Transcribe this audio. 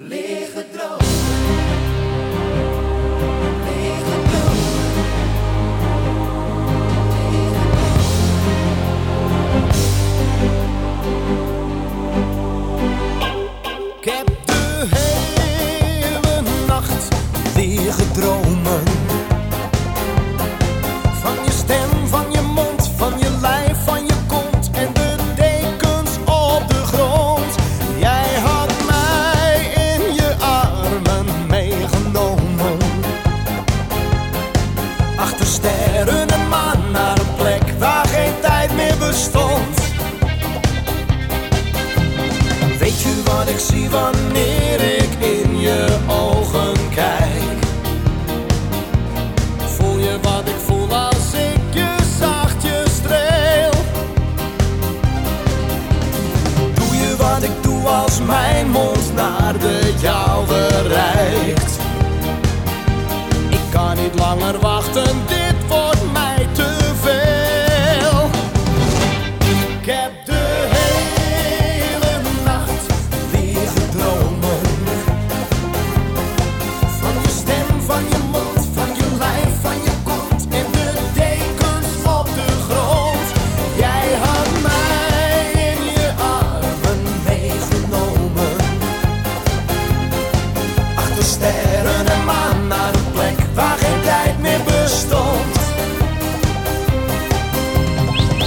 Leave Achter sterren en maan naar een plek waar geen tijd meer bestond. Weet je wat ik zie wanneer ik in je ogen kijk? Voel je wat ik voel als ik je zachtjes streel? Doe je wat ik doe als mijn mond? kan niet langer wachten, dit wordt...